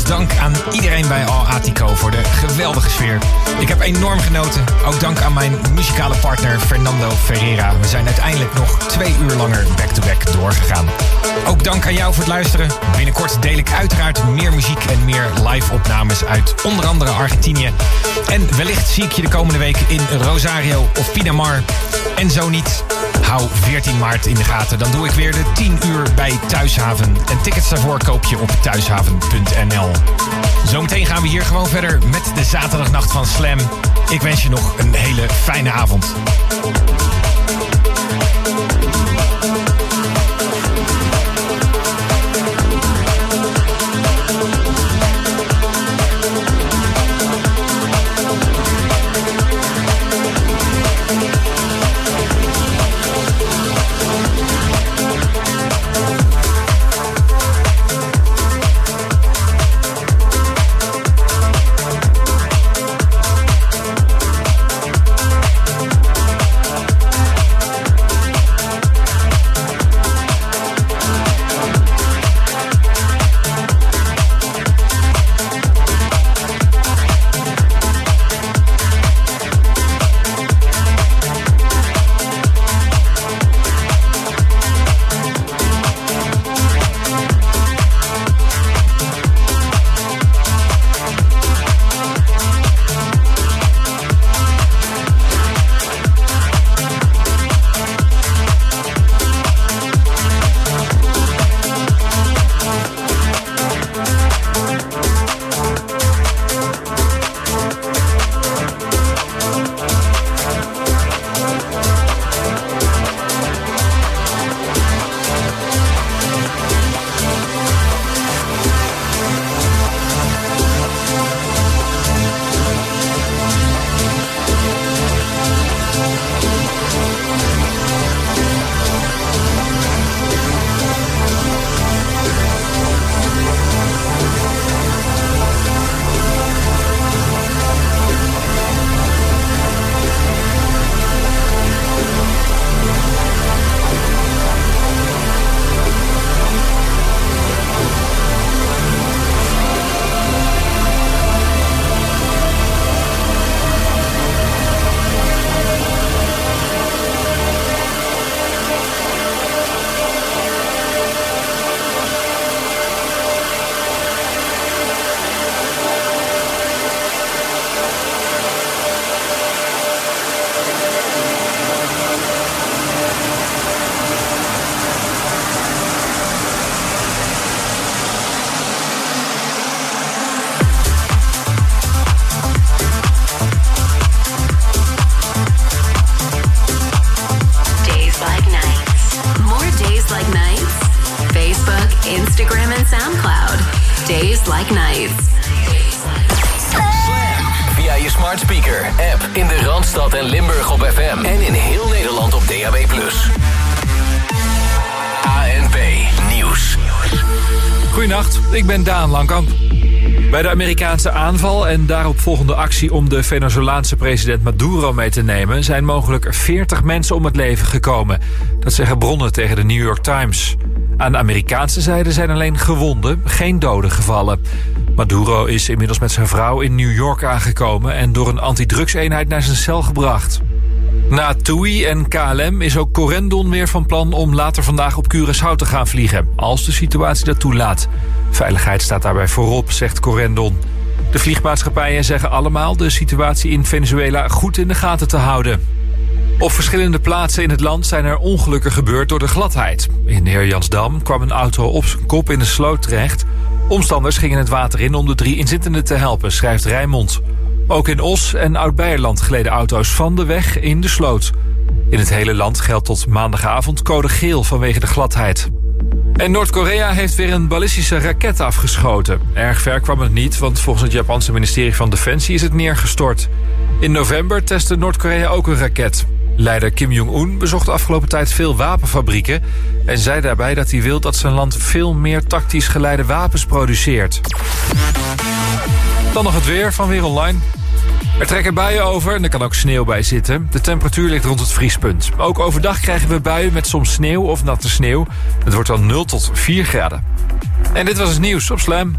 dank aan iedereen bij Al Atico voor de geweldige sfeer. Ik heb enorm genoten. Ook dank aan mijn muzikale partner Fernando Ferreira. We zijn uiteindelijk nog twee uur langer back-to-back doorgegaan. Ook dank aan jou voor het luisteren. Binnenkort deel ik uiteraard meer muziek en meer live opnames uit onder andere Argentinië. En wellicht zie ik je de komende week in Rosario of Pinamar. En zo niet, hou 14 maart in de gaten. Dan doe ik weer de 10 uur bij Thuishaven. En tickets daarvoor koop je op thuishaven.nl. Zometeen gaan we hier gewoon verder met de zaterdagnacht van Slam. Ik wens je nog een hele fijne avond. Goedenacht, ik ben Daan Langkamp. Bij de Amerikaanse aanval en daaropvolgende actie om de Venezolaanse president Maduro mee te nemen... zijn mogelijk 40 mensen om het leven gekomen. Dat zeggen bronnen tegen de New York Times. Aan de Amerikaanse zijde zijn alleen gewonden, geen doden gevallen. Maduro is inmiddels met zijn vrouw in New York aangekomen... en door een antidrugseenheid naar zijn cel gebracht. Na TUI en KLM is ook Corendon weer van plan om later vandaag op Curaçao te gaan vliegen, als de situatie dat toelaat. Veiligheid staat daarbij voorop, zegt Corendon. De vliegmaatschappijen zeggen allemaal de situatie in Venezuela goed in de gaten te houden. Op verschillende plaatsen in het land zijn er ongelukken gebeurd door de gladheid. In Heerjansdam kwam een auto op zijn kop in de sloot terecht. Omstanders gingen het water in om de drie inzittenden te helpen, schrijft Rijnmond. Ook in Os en Oud-Beierland gleden auto's van de weg in de sloot. In het hele land geldt tot maandagavond code geel vanwege de gladheid. En Noord-Korea heeft weer een ballistische raket afgeschoten. Erg ver kwam het niet, want volgens het Japanse ministerie van Defensie is het neergestort. In november testte Noord-Korea ook een raket. Leider Kim Jong-un bezocht afgelopen tijd veel wapenfabrieken... en zei daarbij dat hij wil dat zijn land veel meer tactisch geleide wapens produceert. Dan nog het weer van Weer Online. Er trekken buien over en er kan ook sneeuw bij zitten. De temperatuur ligt rond het vriespunt. Ook overdag krijgen we buien met soms sneeuw of natte sneeuw. Het wordt dan 0 tot 4 graden. En dit was het nieuws op Slam.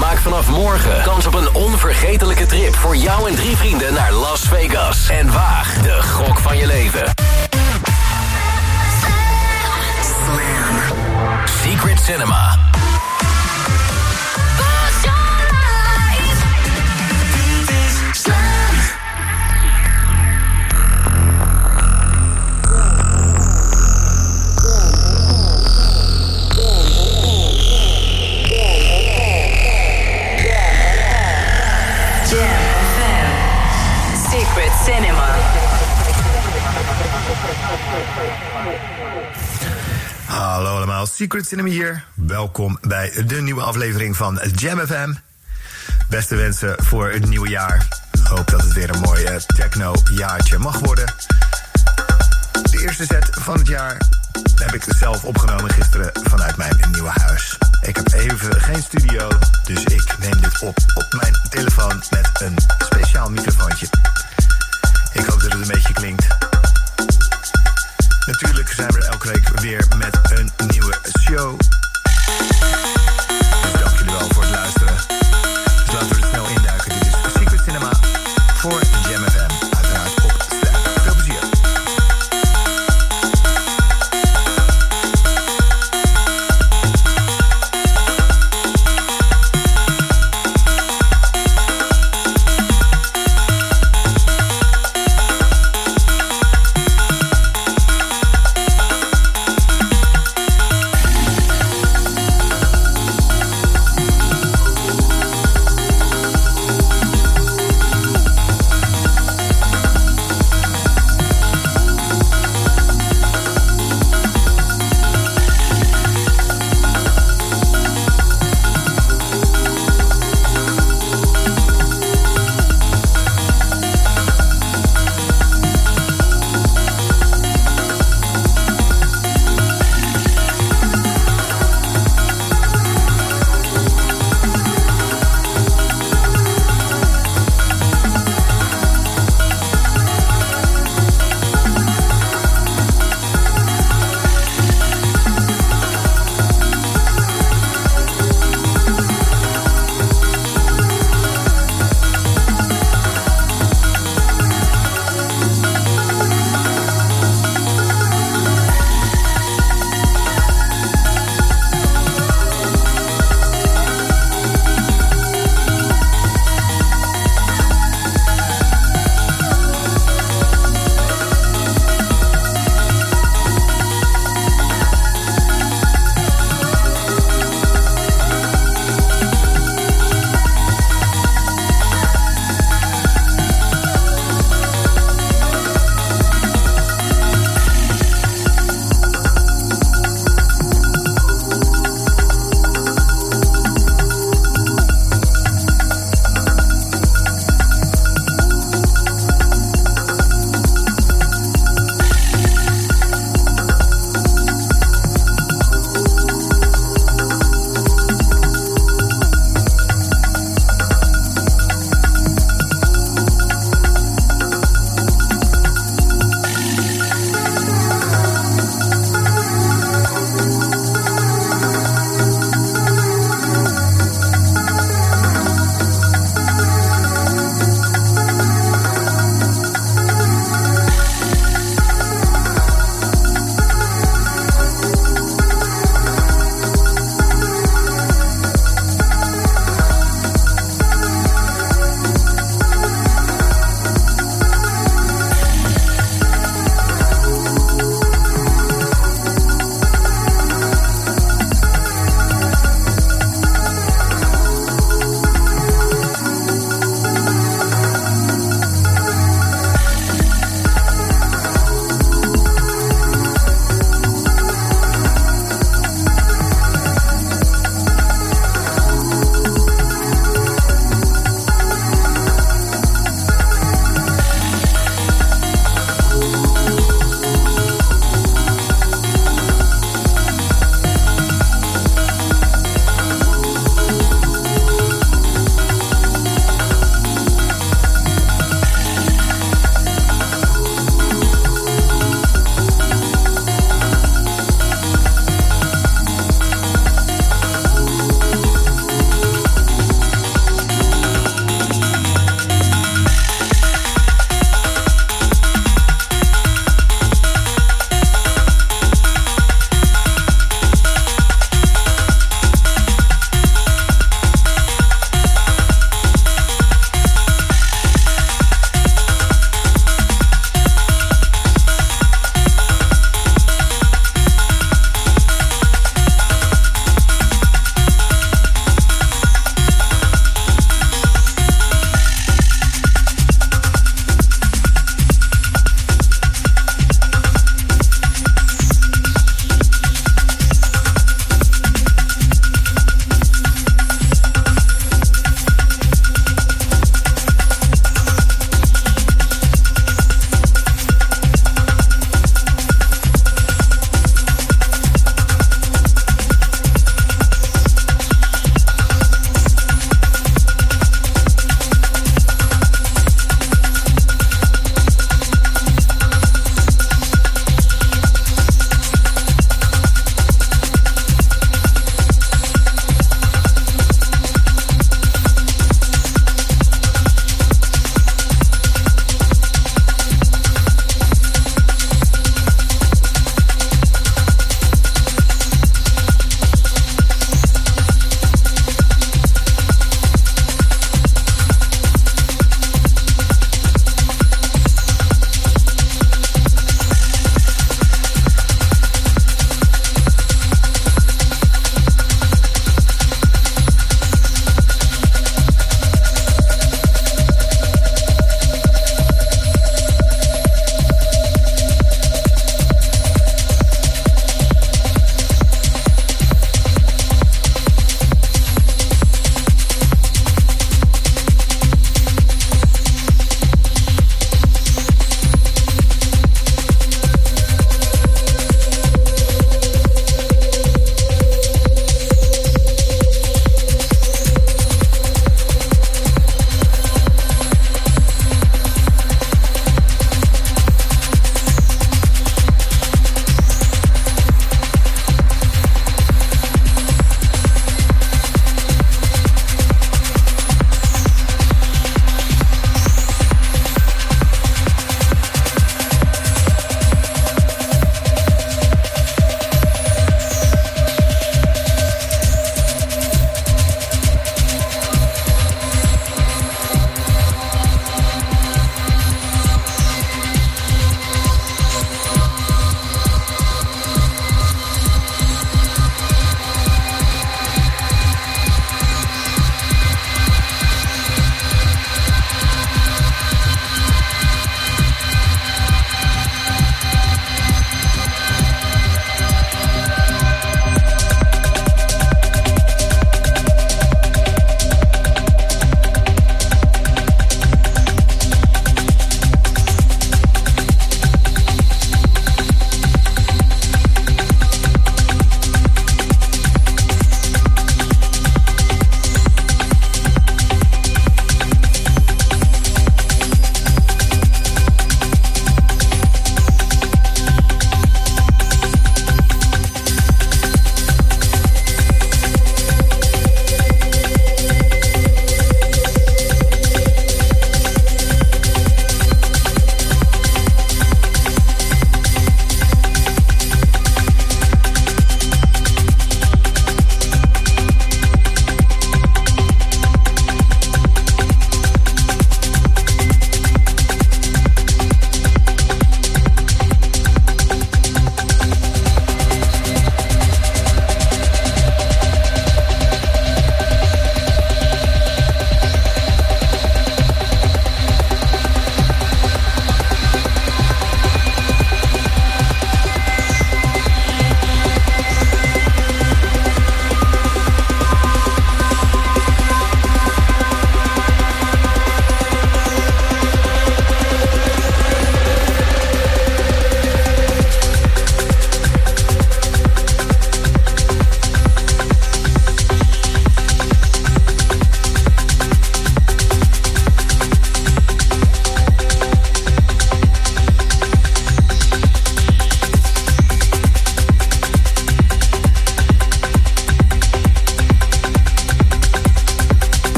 Maak vanaf morgen kans op een onvergetelijke trip voor jou en drie vrienden naar Las Vegas. En waag de gok van je leven. Secret Cinema. Secret Cinema hier. Welkom bij de nieuwe aflevering van Jam FM. Beste wensen voor het nieuwe jaar. Hoop dat het weer een mooi eh, techno-jaartje mag worden. De eerste set van het jaar heb ik zelf opgenomen gisteren vanuit mijn nieuwe huis. Ik heb even geen studio, dus ik neem dit op op mijn telefoon met een speciaal microfoontje. Ik hoop dat het een beetje klinkt. Natuurlijk zijn we elke week weer met een nieuwe show.